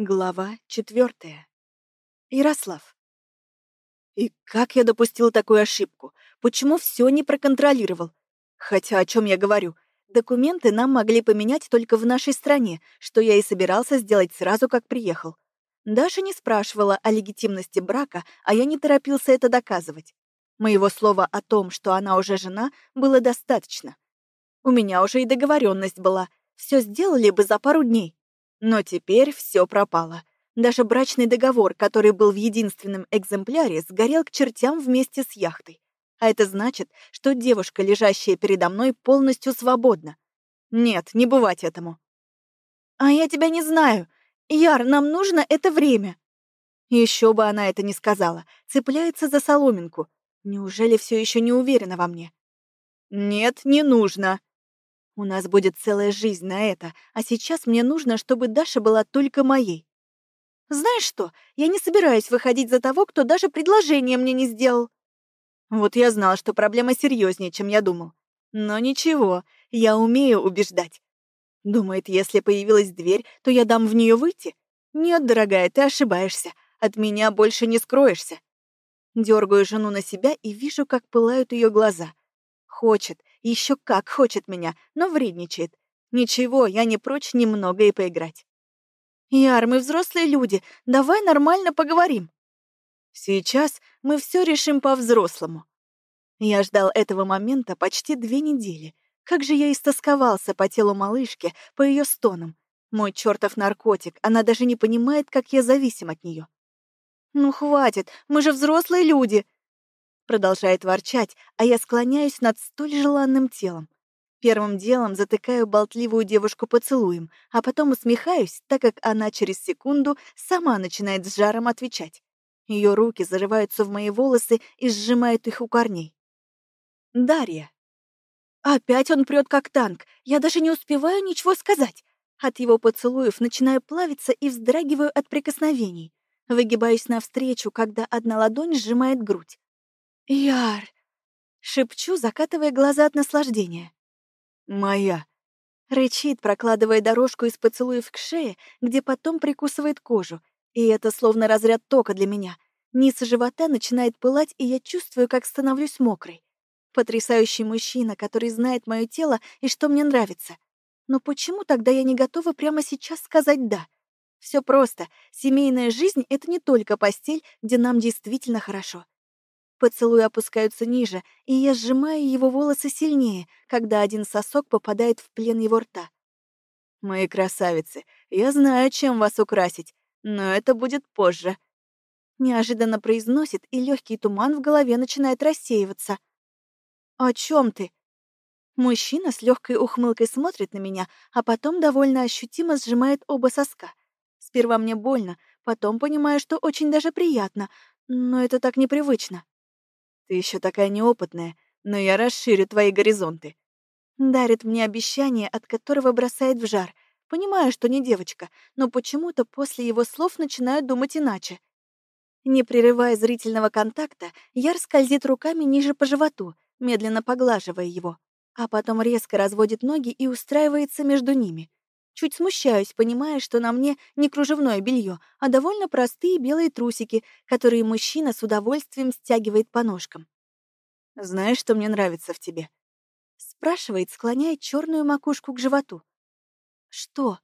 Глава четвертая. Ярослав. И как я допустил такую ошибку? Почему все не проконтролировал? Хотя о чем я говорю? Документы нам могли поменять только в нашей стране, что я и собирался сделать сразу, как приехал. Даша не спрашивала о легитимности брака, а я не торопился это доказывать. Моего слова о том, что она уже жена, было достаточно. У меня уже и договоренность была. Все сделали бы за пару дней. Но теперь все пропало. Даже брачный договор, который был в единственном экземпляре, сгорел к чертям вместе с яхтой. А это значит, что девушка, лежащая передо мной, полностью свободна. Нет, не бывать этому. «А я тебя не знаю. Яр, нам нужно это время». Еще бы она это не сказала. Цепляется за соломинку. Неужели все еще не уверена во мне? «Нет, не нужно», у нас будет целая жизнь на это, а сейчас мне нужно, чтобы Даша была только моей. Знаешь что, я не собираюсь выходить за того, кто даже предложение мне не сделал. Вот я знал, что проблема серьезнее, чем я думал. Но ничего, я умею убеждать. Думает, если появилась дверь, то я дам в нее выйти? Нет, дорогая, ты ошибаешься. От меня больше не скроешься. Дергаю жену на себя и вижу, как пылают ее глаза. Хочет, еще как хочет меня, но вредничает. Ничего, я не прочь немного и поиграть. Яр, мы взрослые люди, давай нормально поговорим. Сейчас мы все решим по-взрослому. Я ждал этого момента почти две недели. Как же я истосковался по телу малышки, по ее стонам. Мой чертов наркотик, она даже не понимает, как я зависим от нее. Ну хватит, мы же взрослые люди, Продолжает ворчать, а я склоняюсь над столь желанным телом. Первым делом затыкаю болтливую девушку поцелуем, а потом усмехаюсь, так как она через секунду сама начинает с жаром отвечать. Ее руки зарываются в мои волосы и сжимают их у корней. Дарья. Опять он прет как танк. Я даже не успеваю ничего сказать. От его поцелуев начинаю плавиться и вздрагиваю от прикосновений. Выгибаюсь навстречу, когда одна ладонь сжимает грудь. «Яр!» — шепчу, закатывая глаза от наслаждения. «Моя!» — рычит, прокладывая дорожку из поцелуев к шее, где потом прикусывает кожу. И это словно разряд тока для меня. Низ живота начинает пылать, и я чувствую, как становлюсь мокрой. Потрясающий мужчина, который знает мое тело и что мне нравится. Но почему тогда я не готова прямо сейчас сказать «да»? Все просто. Семейная жизнь — это не только постель, где нам действительно хорошо. Поцелуи опускаются ниже, и я сжимаю его волосы сильнее, когда один сосок попадает в плен его рта. «Мои красавицы, я знаю, чем вас украсить, но это будет позже», неожиданно произносит, и легкий туман в голове начинает рассеиваться. «О чем ты?» Мужчина с легкой ухмылкой смотрит на меня, а потом довольно ощутимо сжимает оба соска. Сперва мне больно, потом понимаю, что очень даже приятно, но это так непривычно. Ты еще такая неопытная, но я расширю твои горизонты. Дарит мне обещание, от которого бросает в жар. Понимаю, что не девочка, но почему-то после его слов начинаю думать иначе. Не прерывая зрительного контакта, Яр скользит руками ниже по животу, медленно поглаживая его, а потом резко разводит ноги и устраивается между ними. Чуть смущаюсь, понимая, что на мне не кружевное белье, а довольно простые белые трусики, которые мужчина с удовольствием стягивает по ножкам. «Знаешь, что мне нравится в тебе?» Спрашивает, склоняя черную макушку к животу. «Что?»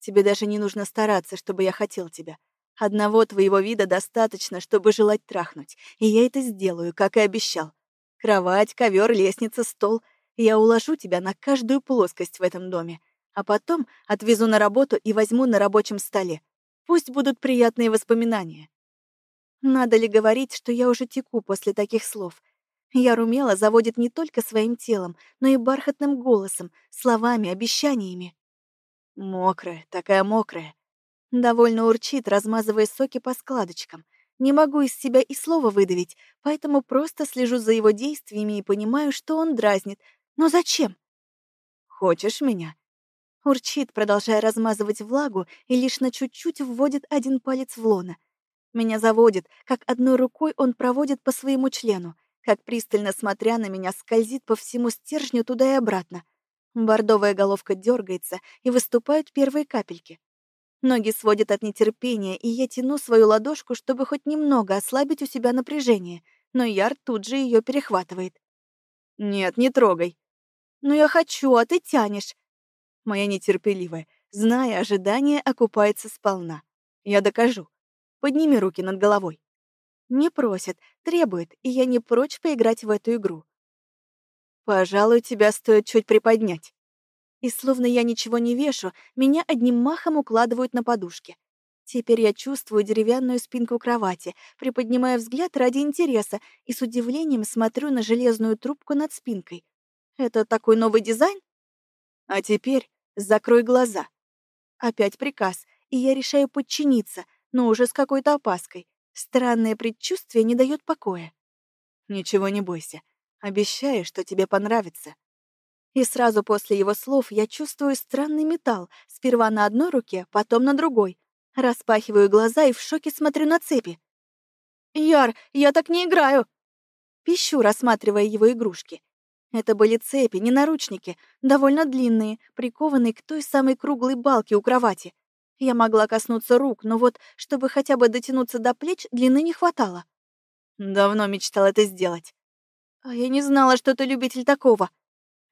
«Тебе даже не нужно стараться, чтобы я хотел тебя. Одного твоего вида достаточно, чтобы желать трахнуть, и я это сделаю, как и обещал. Кровать, ковер, лестница, стол. Я уложу тебя на каждую плоскость в этом доме, а потом отвезу на работу и возьму на рабочем столе. Пусть будут приятные воспоминания. Надо ли говорить, что я уже теку после таких слов? Я румела заводит не только своим телом, но и бархатным голосом, словами, обещаниями. Мокрая, такая мокрая. Довольно урчит, размазывая соки по складочкам. Не могу из себя и слова выдавить, поэтому просто слежу за его действиями и понимаю, что он дразнит. Но зачем? «Хочешь меня?» Урчит, продолжая размазывать влагу, и лишь на чуть-чуть вводит один палец в лона. Меня заводит, как одной рукой он проводит по своему члену, как пристально смотря на меня скользит по всему стержню туда и обратно. Бордовая головка дергается, и выступают первые капельки. Ноги сводят от нетерпения, и я тяну свою ладошку, чтобы хоть немного ослабить у себя напряжение, но Яр тут же ее перехватывает. «Нет, не трогай». «Ну я хочу, а ты тянешь». Моя нетерпеливая, зная ожидание, окупается сполна. Я докажу. Подними руки над головой. Не просит, требует, и я не прочь поиграть в эту игру. Пожалуй, тебя стоит чуть приподнять. И словно я ничего не вешу, меня одним махом укладывают на подушке. Теперь я чувствую деревянную спинку кровати, приподнимая взгляд ради интереса и с удивлением смотрю на железную трубку над спинкой. Это такой новый дизайн? А теперь закрой глаза. Опять приказ, и я решаю подчиниться, но уже с какой-то опаской. Странное предчувствие не дает покоя. Ничего не бойся. Обещаю, что тебе понравится. И сразу после его слов я чувствую странный металл, сперва на одной руке, потом на другой. Распахиваю глаза и в шоке смотрю на цепи. «Яр, я так не играю!» Пищу, рассматривая его игрушки. Это были цепи, не наручники, довольно длинные, прикованные к той самой круглой балке у кровати. Я могла коснуться рук, но вот, чтобы хотя бы дотянуться до плеч, длины не хватало. Давно мечтал это сделать. А я не знала, что ты любитель такого.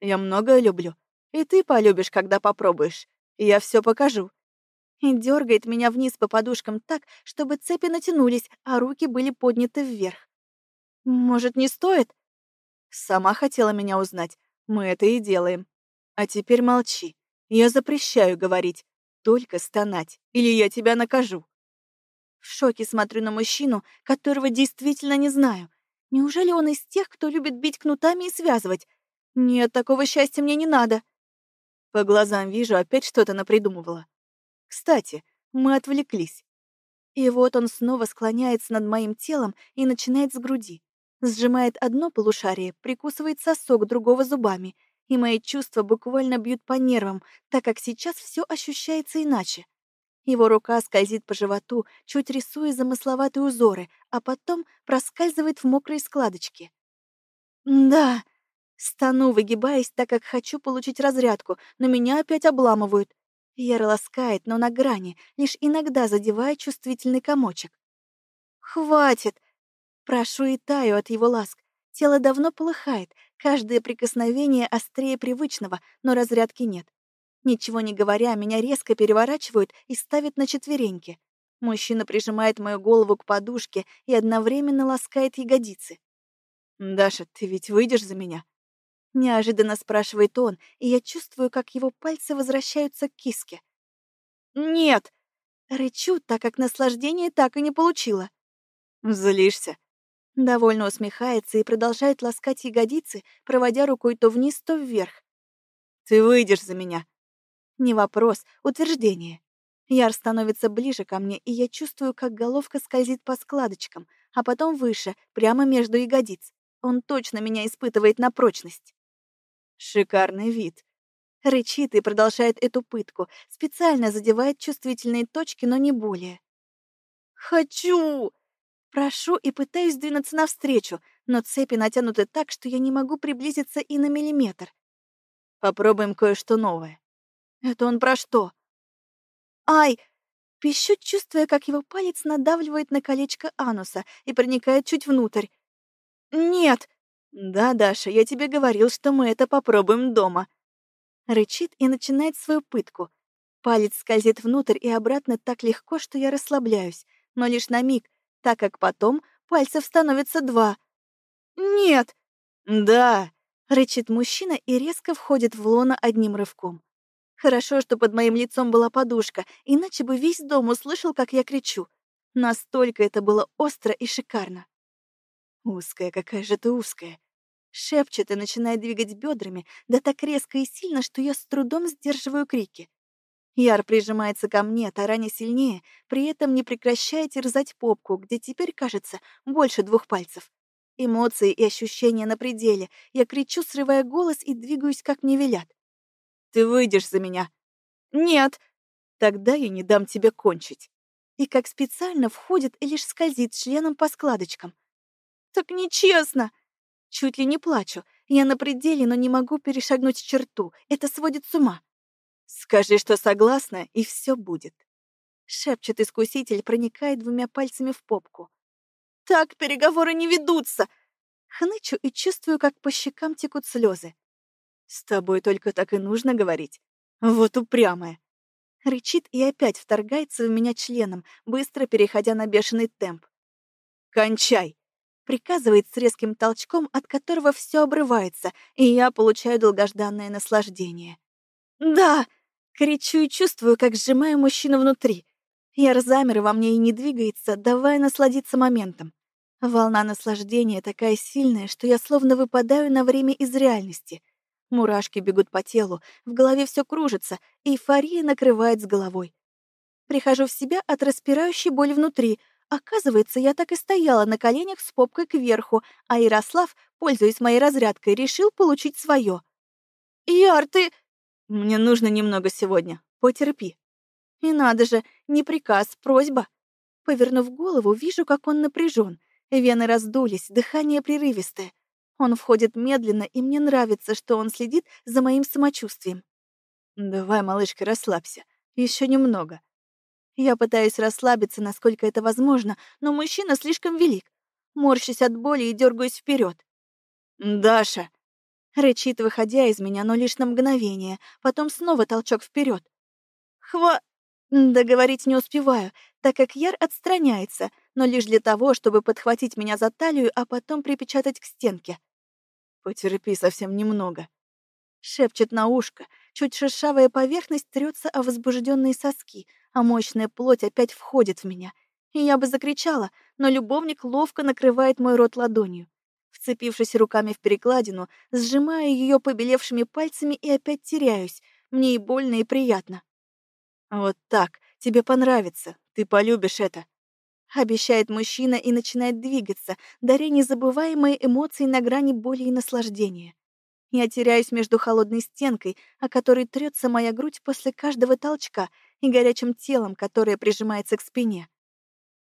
Я многое люблю. И ты полюбишь, когда попробуешь. Я все покажу. И дергает меня вниз по подушкам так, чтобы цепи натянулись, а руки были подняты вверх. Может, не стоит? Сама хотела меня узнать. Мы это и делаем. А теперь молчи. Я запрещаю говорить. Только стонать, или я тебя накажу. В шоке смотрю на мужчину, которого действительно не знаю. Неужели он из тех, кто любит бить кнутами и связывать? Нет, такого счастья мне не надо. По глазам вижу, опять что-то напридумывала. Кстати, мы отвлеклись. И вот он снова склоняется над моим телом и начинает с груди. Сжимает одно полушарие, прикусывает сосок другого зубами — и мои чувства буквально бьют по нервам, так как сейчас все ощущается иначе. Его рука скользит по животу, чуть рисуя замысловатые узоры, а потом проскальзывает в мокрые складочки. «Да!» Стану, выгибаясь, так как хочу получить разрядку, но меня опять обламывают. Яра ласкает, но на грани, лишь иногда задевая чувствительный комочек. «Хватит!» Прошу и таю от его ласк. Тело давно полыхает, каждое прикосновение острее привычного, но разрядки нет. Ничего не говоря, меня резко переворачивают и ставят на четвереньки. Мужчина прижимает мою голову к подушке и одновременно ласкает ягодицы. «Даша, ты ведь выйдешь за меня?» Неожиданно спрашивает он, и я чувствую, как его пальцы возвращаются к киске. «Нет!» Рычу, так как наслаждение так и не получила. «Злишься?» Довольно усмехается и продолжает ласкать ягодицы, проводя рукой то вниз, то вверх. «Ты выйдешь за меня!» Не вопрос, утверждение. Яр становится ближе ко мне, и я чувствую, как головка скользит по складочкам, а потом выше, прямо между ягодиц. Он точно меня испытывает на прочность. Шикарный вид. Рычит и продолжает эту пытку, специально задевает чувствительные точки, но не более. «Хочу!» Прошу и пытаюсь двинуться навстречу, но цепи натянуты так, что я не могу приблизиться и на миллиметр. Попробуем кое-что новое. Это он про что? Ай! Пищу, чувствуя, как его палец надавливает на колечко ануса и проникает чуть внутрь. Нет! Да, Даша, я тебе говорил, что мы это попробуем дома. Рычит и начинает свою пытку. Палец скользит внутрь и обратно так легко, что я расслабляюсь, но лишь на миг, так как потом пальцев становится два. «Нет!» «Да!» — рычит мужчина и резко входит в лоно одним рывком. Хорошо, что под моим лицом была подушка, иначе бы весь дом услышал, как я кричу. Настолько это было остро и шикарно. «Узкая, какая же ты узкая!» Шепчет и начинает двигать бедрами, да так резко и сильно, что я с трудом сдерживаю крики. Яр прижимается ко мне, тараня сильнее, при этом не прекращая терзать попку, где теперь, кажется, больше двух пальцев. Эмоции и ощущения на пределе. Я кричу, срывая голос и двигаюсь, как мне велят. «Ты выйдешь за меня!» «Нет!» «Тогда я не дам тебе кончить!» И как специально входит и лишь скользит членом по складочкам. «Так нечестно!» Чуть ли не плачу. Я на пределе, но не могу перешагнуть черту. Это сводит с ума. Скажи, что согласна, и все будет. Шепчет искуситель, проникает двумя пальцами в попку. Так переговоры не ведутся. Хнычу и чувствую, как по щекам текут слезы. С тобой только так и нужно говорить. Вот упрямая. Рычит и опять вторгается в меня членом, быстро переходя на бешеный темп. «Кончай!» Приказывает с резким толчком, от которого все обрывается, и я получаю долгожданное наслаждение. «Да!» — кричу и чувствую, как сжимаю мужчину внутри. Яр замер во мне и не двигается, давая насладиться моментом. Волна наслаждения такая сильная, что я словно выпадаю на время из реальности. Мурашки бегут по телу, в голове все кружится, эйфория накрывает с головой. Прихожу в себя от распирающей боли внутри. Оказывается, я так и стояла на коленях с попкой кверху, а Ярослав, пользуясь моей разрядкой, решил получить свое. «Яр, ты...» «Мне нужно немного сегодня. Потерпи». И надо же, не приказ, просьба. Повернув голову, вижу, как он напряжен. Вены раздулись, дыхание прерывистое. Он входит медленно, и мне нравится, что он следит за моим самочувствием. «Давай, малышка, расслабься. Еще немного». Я пытаюсь расслабиться, насколько это возможно, но мужчина слишком велик. Морщусь от боли и дергаюсь вперед. «Даша!» Рычит, выходя из меня, но лишь на мгновение, потом снова толчок вперед. «Хва...» Договорить не успеваю, так как Яр отстраняется, но лишь для того, чтобы подхватить меня за талию, а потом припечатать к стенке. «Потерпи совсем немного», — шепчет на ушко. Чуть шершавая поверхность трется о возбужденные соски, а мощная плоть опять входит в меня. И я бы закричала, но любовник ловко накрывает мой рот ладонью. Вцепившись руками в перекладину, сжимаю ее побелевшими пальцами и опять теряюсь. Мне и больно, и приятно. «Вот так. Тебе понравится. Ты полюбишь это», Обещает мужчина и начинает двигаться, даря незабываемые эмоции на грани боли и наслаждения. Я теряюсь между холодной стенкой, о которой трется моя грудь после каждого толчка, и горячим телом, которое прижимается к спине.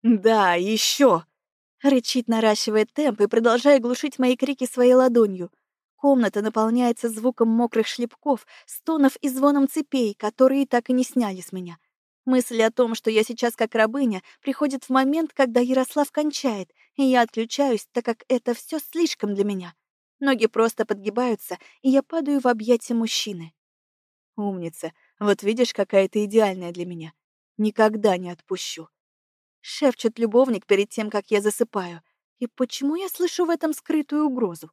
«Да, еще! Рычит, наращивая темп и продолжая глушить мои крики своей ладонью. Комната наполняется звуком мокрых шлепков, стонов и звоном цепей, которые так и не сняли с меня. Мысль о том, что я сейчас как рабыня, приходит в момент, когда Ярослав кончает, и я отключаюсь, так как это все слишком для меня. Ноги просто подгибаются, и я падаю в объятия мужчины. Умница, вот видишь, какая ты идеальная для меня. Никогда не отпущу. Шепчет любовник перед тем, как я засыпаю. И почему я слышу в этом скрытую угрозу?